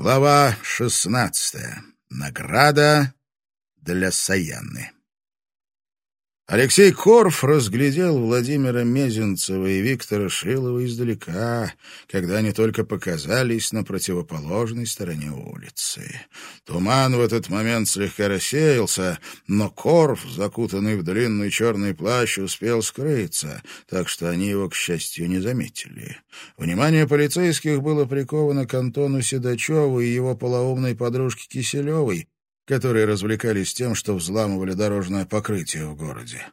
Глава шестнадцатая. Награда для Саяны. Алексей Корф разглядел Владимира Мезенцева и Виктора Шилова издалека, когда они только показались на противоположной стороне улицы. Туман в этот момент слегка рассеялся, но Корф, закутанный в длинный черный плащ, успел скрыться, так что они его, к счастью, не заметили. Внимание полицейских было приковано к Антону Седачеву и его полоумной подружке Киселевой, которые развлекались тем, что взламывали дорожное покрытие в городе.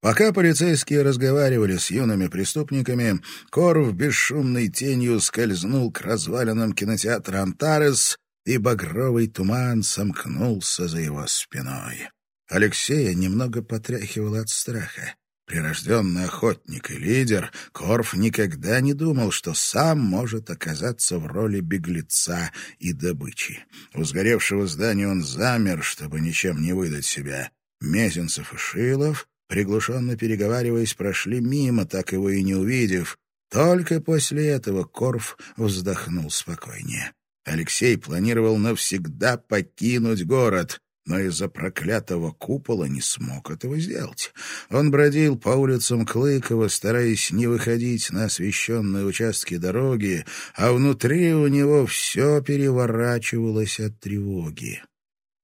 Пока полицейские разговаривали с юными преступниками, Корв бесшумной тенью скользнул к развалинам кинотеатра «Антарес», и багровый туман сомкнулся за его спиной. Алексея немного потряхивал от страха. Прирожденный охотник и лидер, Корф никогда не думал, что сам может оказаться в роли беглеца и добычи. У сгоревшего здания он замер, чтобы ничем не выдать себя. Мезенцев и Шилов, приглушенно переговариваясь, прошли мимо, так его и не увидев. Только после этого Корф вздохнул спокойнее. Алексей планировал навсегда покинуть город но из-за проклятого купола не смог этого сделать. Он бродил по улицам Клыкова, стараясь не выходить на освещенные участки дороги, а внутри у него все переворачивалось от тревоги.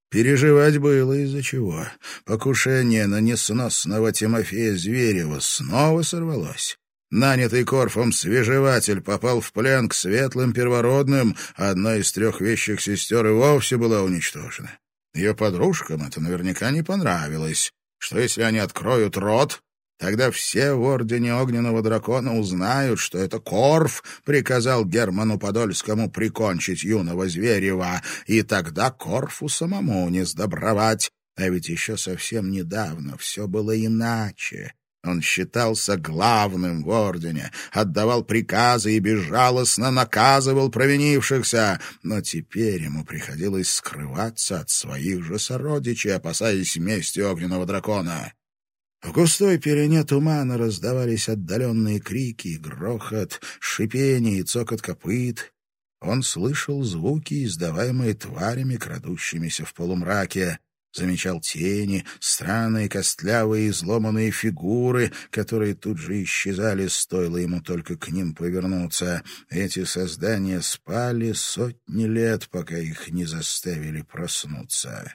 Переживать было из-за чего. Покушение на несносного Тимофея Зверева снова сорвалось. Нанятый Корфом свежеватель попал в плен к светлым первородным, одна из трех вещих сестер и вовсе была уничтожена. Ее подружкам это наверняка не понравилось. Что если они откроют рот, Тогда все в Ордене Огненного Дракона узнают, что это Корф приказал Герману Подольскому прикончить юного Зверева, и тогда Корфу самому не сдобровать. А ведь еще совсем недавно все было иначе. Он считался главным в ордене, отдавал приказы и безжалостно наказывал провинившихся, но теперь ему приходилось скрываться от своих же сородичей, опасаясь мести огненного дракона. В густой перене тумана раздавались отдаленные крики, грохот, шипение и цокот копыт. Он слышал звуки, издаваемые тварями, крадущимися в полумраке замечал тени, странные костлявые изломанные фигуры, которые тут же исчезали, стоило ему только к ним повернуться. Эти создания спали сотни лет, пока их не заставили проснуться.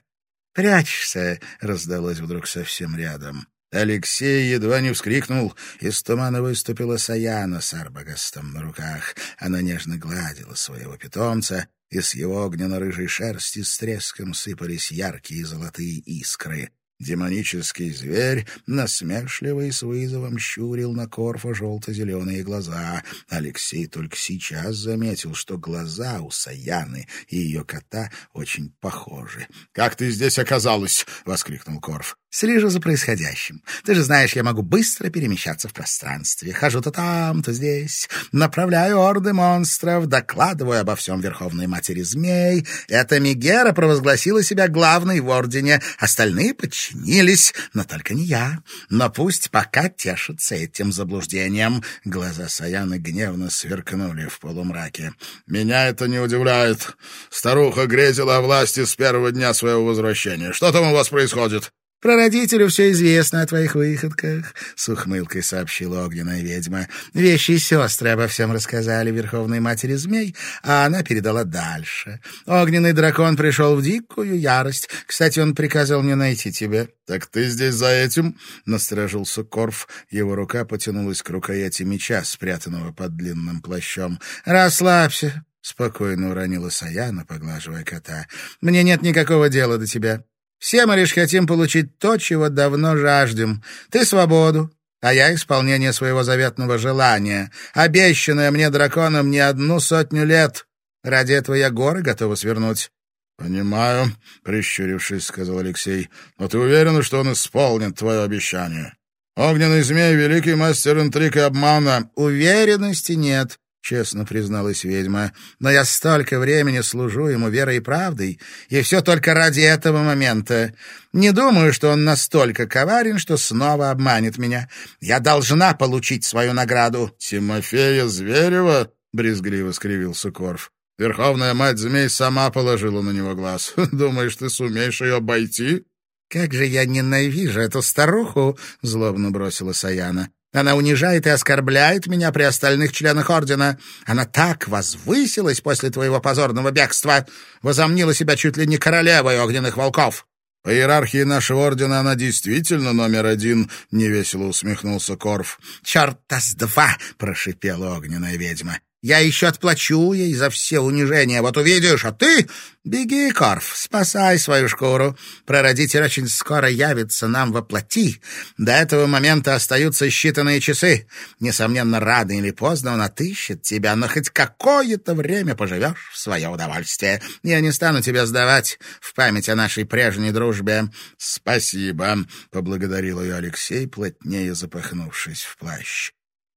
«Прячься!» — раздалось вдруг совсем рядом. Алексей едва не вскрикнул. Из тумана выступила Саяна с арбагастом на руках. Она нежно гладила своего питомца, и с его огненно-рыжей шерсти с треском сыпались яркие золотые искры. Демонический зверь, насмешливый с вызовом, щурил на Корфа желто-зеленые глаза. Алексей только сейчас заметил, что глаза у Саяны и ее кота очень похожи. — Как ты здесь оказалась? — воскликнул Корф. Слежу за происходящим. Ты же знаешь, я могу быстро перемещаться в пространстве. Хожу то там, то здесь. Направляю орды монстров, докладываю обо всем Верховной Матери Змей. Эта Мегера провозгласила себя главной в Ордене. Остальные подчинились, но только не я. Но пусть пока тешатся этим заблуждением. Глаза Саяны гневно сверкнули в полумраке. «Меня это не удивляет. Старуха грезила о власти с первого дня своего возвращения. Что там у вас происходит?» «Прародителю все известно о твоих выходках», — с ухмылкой сообщила огненная ведьма. «Вещи и сестры обо всем рассказали Верховной Матери Змей, а она передала дальше. Огненный дракон пришел в дикую ярость. Кстати, он приказал мне найти тебя». «Так ты здесь за этим?» — насторожился Корф. Его рука потянулась к рукояти меча, спрятанного под длинным плащом. «Расслабься», — спокойно уронила Саяна, поглаживая кота. «Мне нет никакого дела до тебя. Все мы лишь хотим получить то, чего давно жаждем. Ты свободу, а я исполнение своего заветного желания, обещанное мне драконом не одну сотню лет. Ради этого я горы готова свернуть». «Понимаю», — прищурившись, сказал Алексей. «Но ты уверен, что он исполнит твое обещание? Огненный змей — великий мастер интриг и обмана». «Уверенности нет», — честно призналась ведьма. «Но я столько времени служу ему верой и правдой, и все только ради этого момента. Не думаю, что он настолько коварен, что снова обманет меня. Я должна получить свою награду». «Тимофея Зверева?» — брезгливо скривился Корф. Верховная мать змей сама положила на него глаз. Думаешь, ты сумеешь ее обойти?» «Как же я ненавижу эту старуху!» — злобно бросила Саяна. Она унижает и оскорбляет меня при остальных членах ордена. Она так возвысилась после твоего позорного бегства, возомнила себя чуть ли не королевой огненных волков. — По иерархии нашего ордена она действительно номер один, — невесело усмехнулся Корф. — Черта с два! — прошипела огненная ведьма. Я еще отплачу ей за все унижения. Вот увидишь, а ты... Беги, Корф, спасай свою шкуру. Прародитель очень скоро явится нам во плоти. До этого момента остаются считанные часы. Несомненно, рано или поздно он отыщет тебя, но хоть какое-то время поживешь в свое удовольствие. Я не стану тебя сдавать в память о нашей прежней дружбе. — Спасибо, — поблагодарил ее Алексей, плотнее запахнувшись в плащ.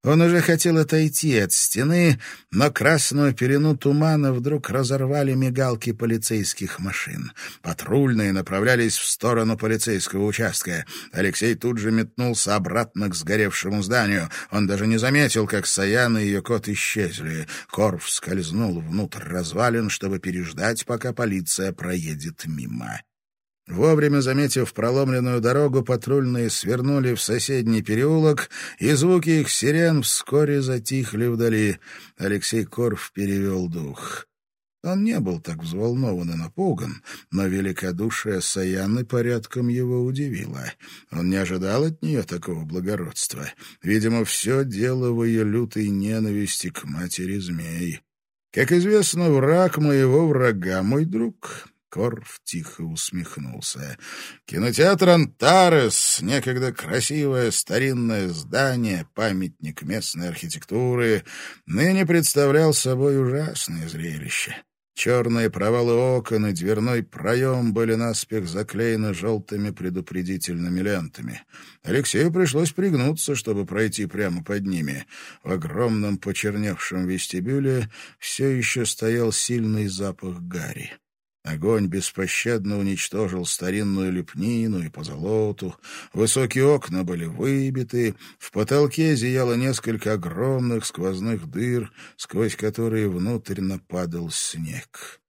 Он уже хотел отойти от стены, но красную пелену тумана вдруг разорвали мигалки полицейских машин. Патрульные направлялись в сторону полицейского участка. Алексей тут же метнулся обратно к сгоревшему зданию. Он даже не заметил, как Саян и ее кот исчезли. Корф скользнул внутрь развалин, чтобы переждать, пока полиция проедет мимо. Вовремя заметив проломленную дорогу, патрульные свернули в соседний переулок, и звуки их сирен вскоре затихли вдали. Алексей Корф перевел дух. Он не был так взволнован и напуган, но великодушие Саяны порядком его удивило. Он не ожидал от нее такого благородства. Видимо, все дело в ее лютой ненависти к матери змей. Как известно, враг моего врага — мой друг. Корф тихо усмехнулся. Кинотеатр «Антарес» — некогда красивое старинное здание, памятник местной архитектуры, ныне представлял собой ужасное зрелище. Черные провалы окон и дверной проем были наспех заклеены желтыми предупредительными лентами. Алексею пришлось пригнуться, чтобы пройти прямо под ними. В огромном почерневшем вестибюле все еще стоял сильный запах гари. Огонь беспощадно уничтожил старинную лепнину и позолоту, высокие окна были выбиты, в потолке зияло несколько огромных сквозных дыр, сквозь которые внутрь нападал снег.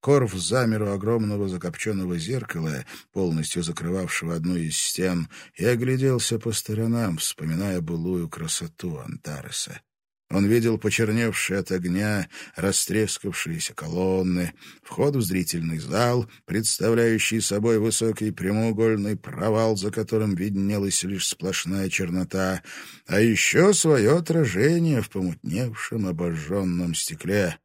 Корф замер у огромного закопченного зеркала, полностью закрывавшего одну из стен, и огляделся по сторонам, вспоминая былую красоту Антареса. Он видел почерневшие от огня, растрескавшиеся колонны, вход в зрительный зал, представляющий собой высокий прямоугольный провал, за которым виднелась лишь сплошная чернота, а еще свое отражение в помутневшем обожженном стекле.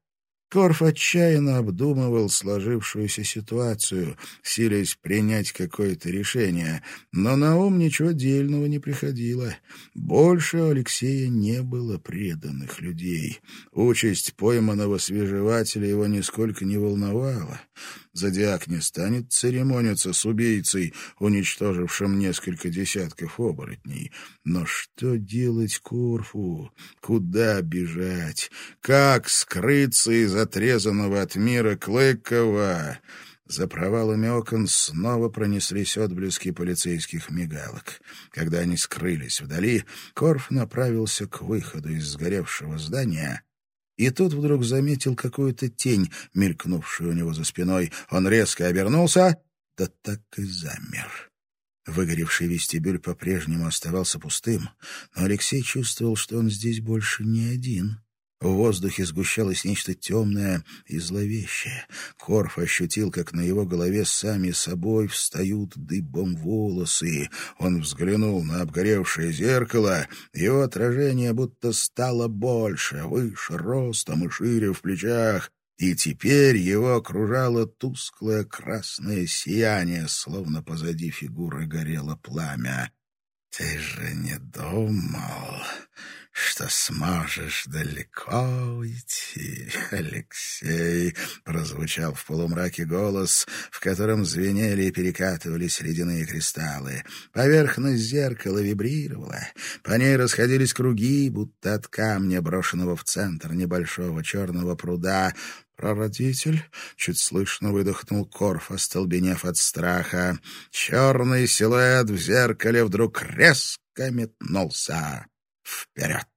Корф отчаянно обдумывал сложившуюся ситуацию, силясь принять какое-то решение, но на ум ничего дельного не приходило. Больше у Алексея не было преданных людей. Участь пойманного свежевателя его нисколько не волновала. Зодиак не станет церемониться с убийцей, уничтожившим несколько десятков оборотней. Но что делать Корфу? Куда бежать? Как скрыться из отрезанного от мира Клыкова? За провалами окон снова пронеслись отблески полицейских мигалок. Когда они скрылись вдали, Корф направился к выходу из сгоревшего здания — и тут вдруг заметил какую-то тень, мелькнувшую у него за спиной. Он резко обернулся, да так и замер. Выгоревший вестибюль по-прежнему оставался пустым, но Алексей чувствовал, что он здесь больше не один. В воздухе сгущалось нечто темное и зловещее. Корф ощутил, как на его голове сами собой встают дыбом волосы. Он взглянул на обгоревшее зеркало. Его отражение будто стало больше, выше ростом и шире в плечах. И теперь его окружало тусклое красное сияние, словно позади фигуры горело пламя. «Ты же не думал...» что сможешь далеко уйти, Алексей, — прозвучал в полумраке голос, в котором звенели и перекатывались ледяные кристаллы. Поверхность зеркала вибрировала, по ней расходились круги, будто от камня, брошенного в центр небольшого черного пруда, «Прародитель?» — чуть слышно выдохнул Корф, остолбенев от страха. Черный силуэт в зеркале вдруг резко метнулся вперед.